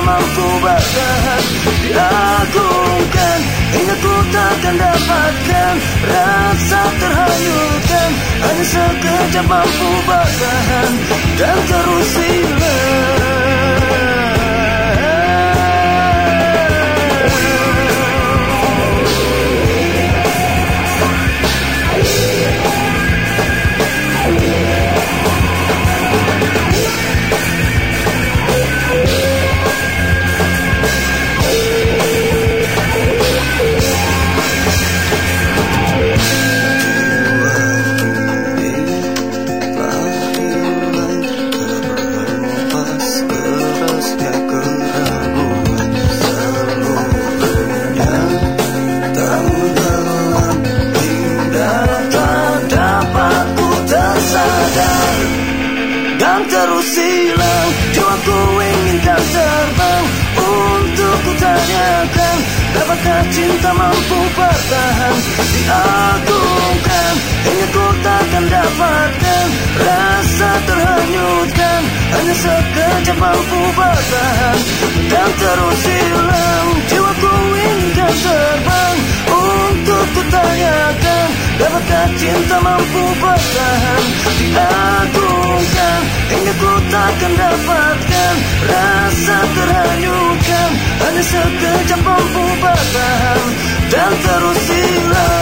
mampu bertahan Diagungkan hingga ku takkan dapatkan Rasa terhanyutkan. Hanya sekejap mampu bertahan Dan terus dan terus hilang Jiwaku inginkan terbang untuk ku tanyakan Dapatkah cinta mampu bertahan? Diagungkan hingga ku takkan dapatkan. Rasa terhanyutkan hanya sekejap mampu bertahan. Dan terus hilang mampu bertahan. Diagungkan hingga ku takkan dapatkan Rasa terhanyutkan. Hanya sekejap mampu bertahan Dan terus hilang